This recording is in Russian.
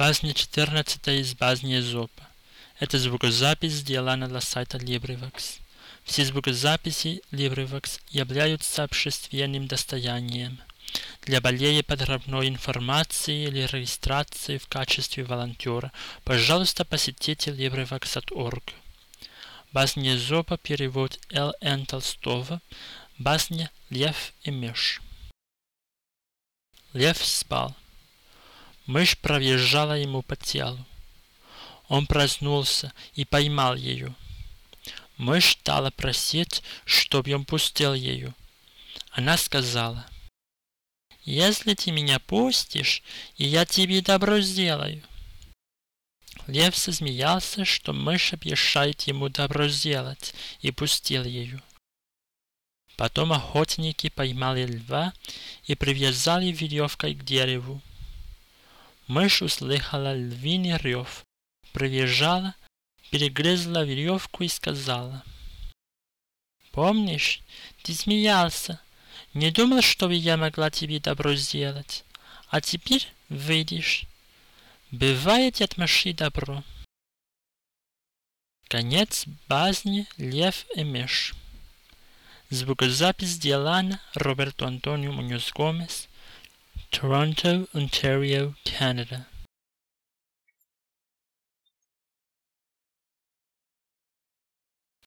Басня 14 из басни Эзопа. Это звукозапись сделана для сайта LibriVox. Все звукозаписи LibriVox являются общественным достоянием. Для более подробной информации или регистрации в качестве волонтера, пожалуйста, посетите LibriVox.org. Басня Эзопа, перевод Л. Н. Толстого, басня «Лев и мышь». Лев спал. Мышь проезжала ему по телу. Он проснулся и поймал ее. Мышь стала просить, чтобы он пустил ее. Она сказала, «Если ты меня пустишь, и я тебе добро сделаю». Лев засмеялся, что мышь обещает ему добро сделать, и пустил ее. Потом охотники поймали льва и привязали веревкой к дереву. Мышь услыхала львиный рев, пробежала, перегрызла веревку и сказала. «Помнишь, ты смеялся, не думал, что я могла тебе добро сделать, а теперь видишь, бывает от мыши добро». Конец басни «Лев и мышь». Звукозапись сделана Роберту Антонио Муньоз Гомес, Toronto, Ontario, Canada.